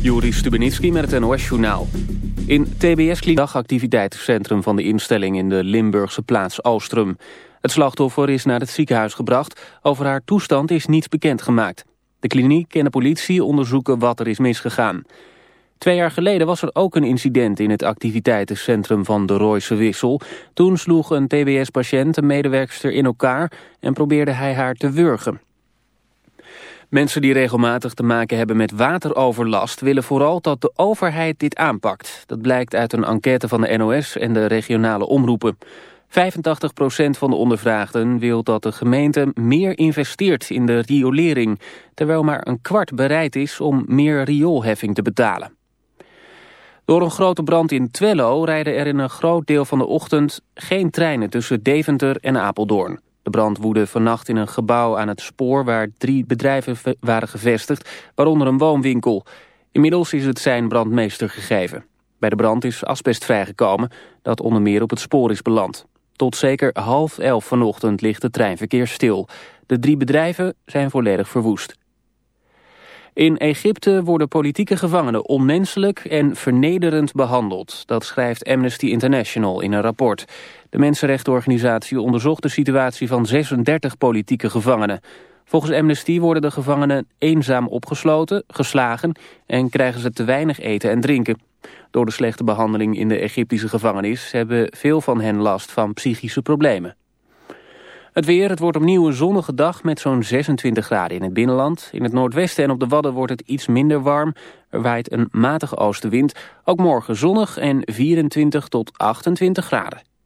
Juri Stubenitski met het NOS-journaal. In TBS dagactiviteitscentrum van de instelling in de Limburgse plaats Oostrum. Het slachtoffer is naar het ziekenhuis gebracht. Over haar toestand is niets bekendgemaakt. De kliniek en de politie onderzoeken wat er is misgegaan. Twee jaar geleden was er ook een incident in het activiteitencentrum van de Royse Wissel. Toen sloeg een TBS-patiënt een medewerkster in elkaar en probeerde hij haar te wurgen. Mensen die regelmatig te maken hebben met wateroverlast... willen vooral dat de overheid dit aanpakt. Dat blijkt uit een enquête van de NOS en de regionale omroepen. 85% van de ondervraagden wil dat de gemeente meer investeert in de riolering... terwijl maar een kwart bereid is om meer rioolheffing te betalen. Door een grote brand in Twello rijden er in een groot deel van de ochtend geen treinen tussen Deventer en Apeldoorn. De brand woedde vannacht in een gebouw aan het spoor waar drie bedrijven waren gevestigd, waaronder een woonwinkel. Inmiddels is het zijn brandmeester gegeven. Bij de brand is asbest vrijgekomen, dat onder meer op het spoor is beland. Tot zeker half elf vanochtend ligt het treinverkeer stil. De drie bedrijven zijn volledig verwoest. In Egypte worden politieke gevangenen onmenselijk en vernederend behandeld. Dat schrijft Amnesty International in een rapport. De mensenrechtenorganisatie onderzocht de situatie van 36 politieke gevangenen. Volgens Amnesty worden de gevangenen eenzaam opgesloten, geslagen... en krijgen ze te weinig eten en drinken. Door de slechte behandeling in de Egyptische gevangenis... hebben veel van hen last van psychische problemen. Het weer, het wordt opnieuw een zonnige dag met zo'n 26 graden in het binnenland. In het noordwesten en op de Wadden wordt het iets minder warm. Er waait een matige oostenwind. Ook morgen zonnig en 24 tot 28 graden.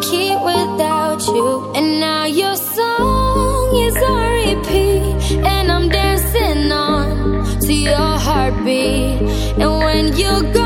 keep without you. And now your song is on repeat, and I'm dancing on to your heartbeat. And when you go.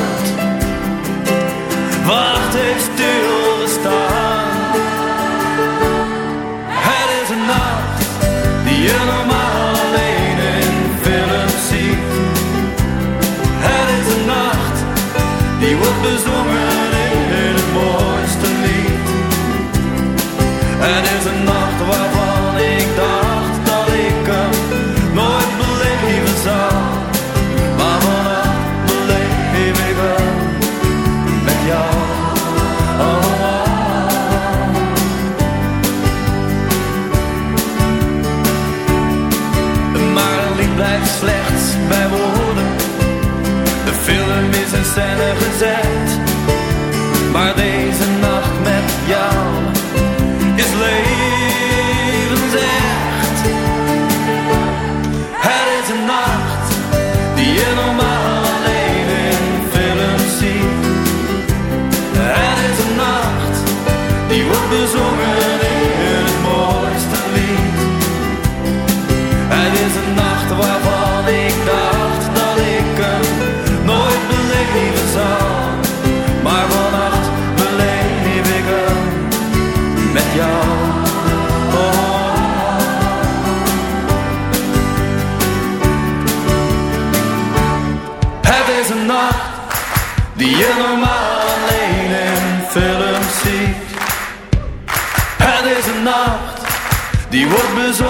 is een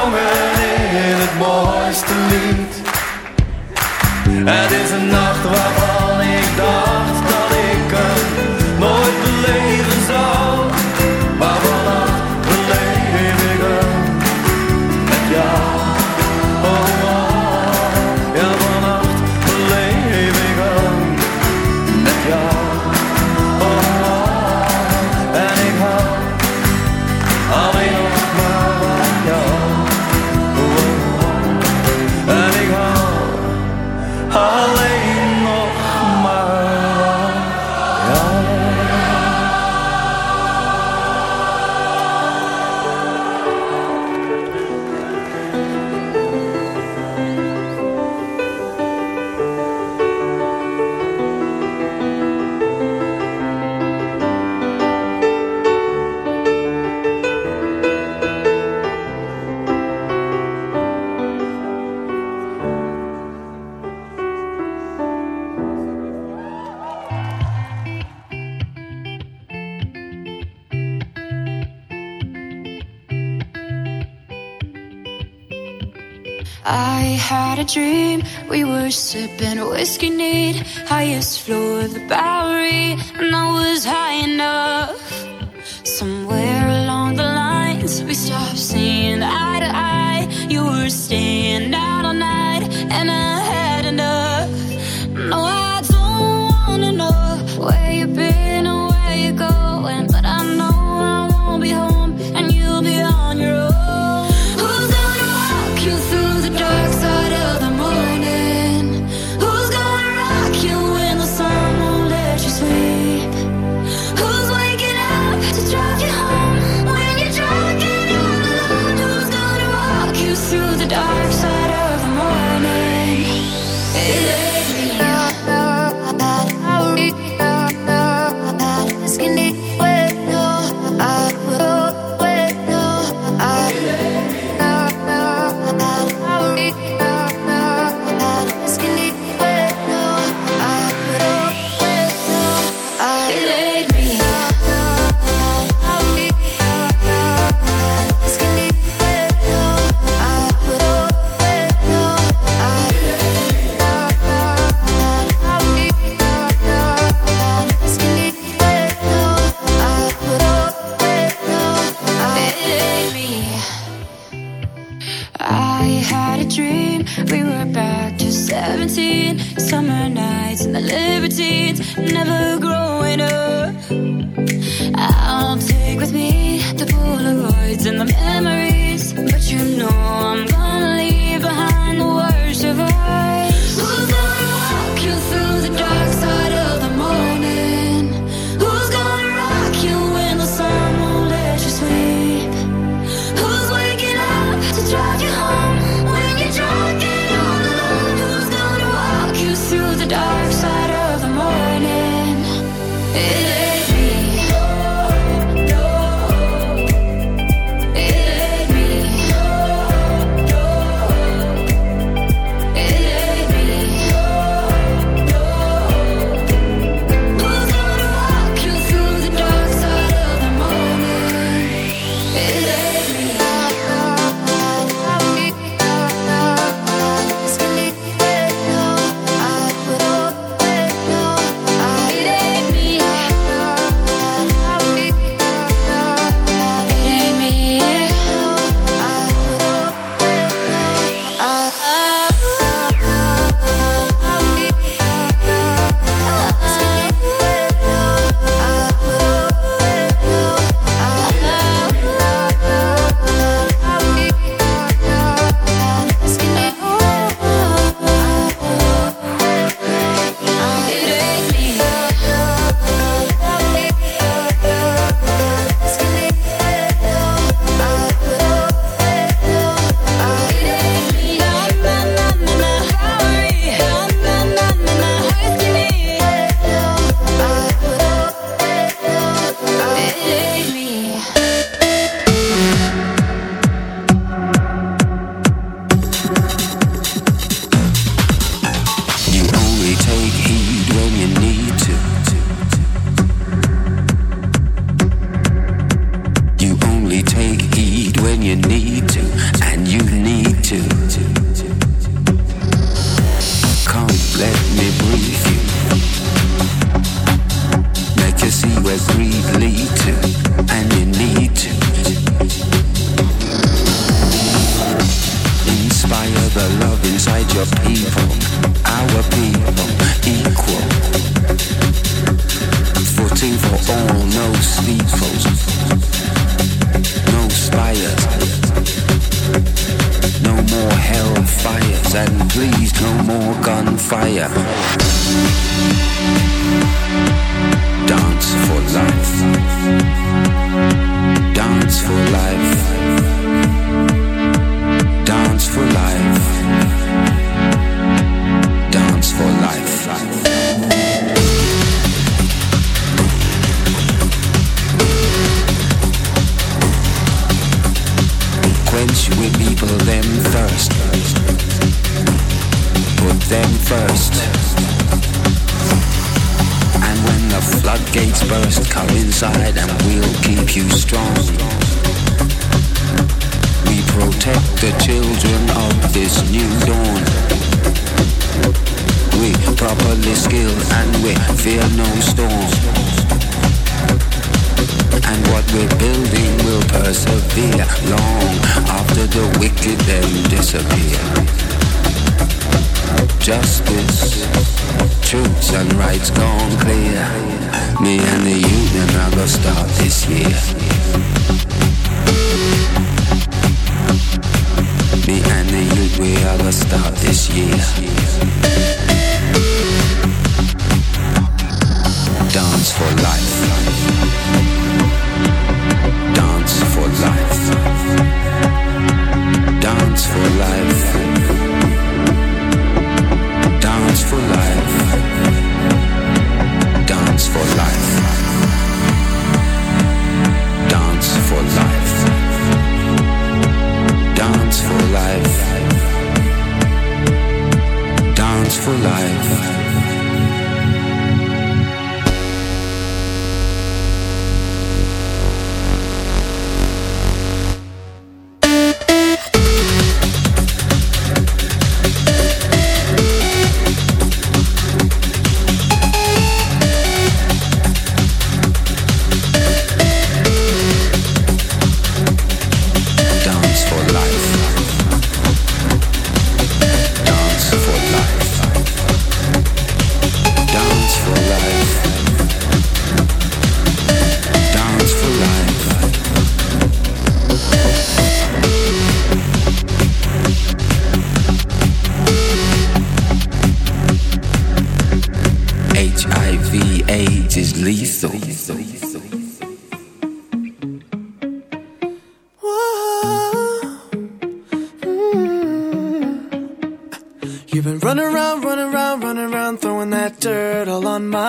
wordt bezongen in het mooiste lied. Het is een nacht waarvan sipping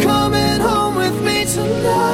coming home with me tonight.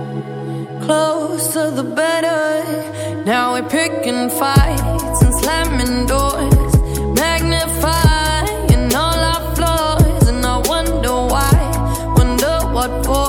closer the better. Now we're picking fights and slamming doors, magnifying all our flaws, and I wonder why, wonder what for.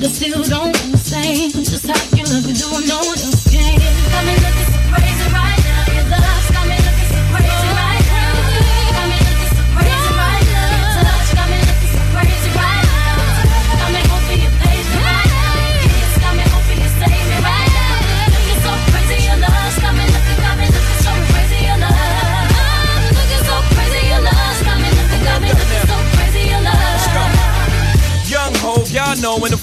but I still don't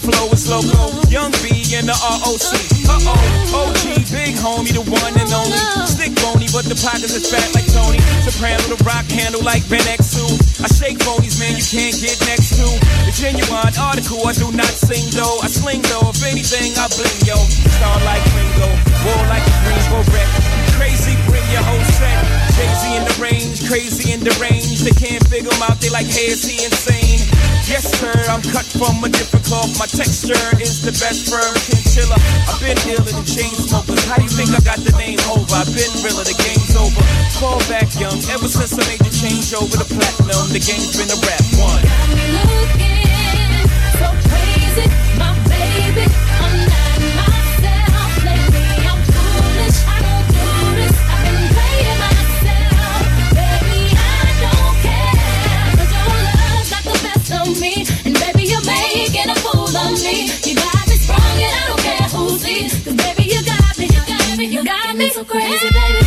flow is loco. Young B in the ROC. Uh oh, OG, big homie, the one and only. Stick bony, but the pockets is fat like Tony. Soprano, the rock handle like Ben Exu. I shake bonies, man, you can't get next to. The genuine article, I do not sing though. I sling though, if anything, I bling yo. Star like Ringo, war like a Greensboro wreck. Crazy, bring your whole set. Crazy in the range, crazy in the range. They can't figure them out, they like, hey, is he insane? Yes, sir, I'm cut from a different cloth. My texture is the best firm chinchilla. I've been ill in the chain smokers. How do you think I got the name over? I've been realer, the game's over. Fall back young, ever since I made the change over to platinum. The game's been a rap one. Got me looking so crazy. so crazy, baby.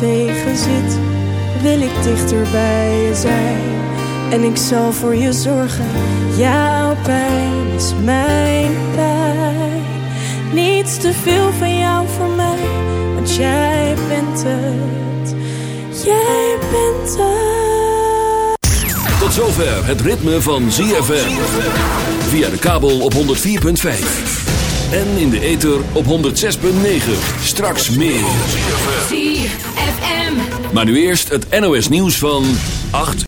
tegen zit, wil ik dichter bij je zijn. En ik zal voor je zorgen, jouw pijn is mijn pijn. Niets te veel van jou voor mij, want jij bent het. Jij bent het. Tot zover het ritme van ZFM. Via de kabel op 104.5. En in de ether op 106.9. Straks meer. Maar nu eerst het NOS nieuws van 8